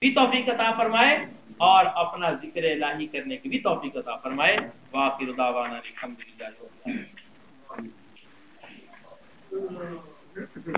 بھی توفیق عطا فرمائے اور اپنا ذکر الہی کرنے کی بھی توفیق عطا فرمائے۔ واقع دعوانا الحمدللہ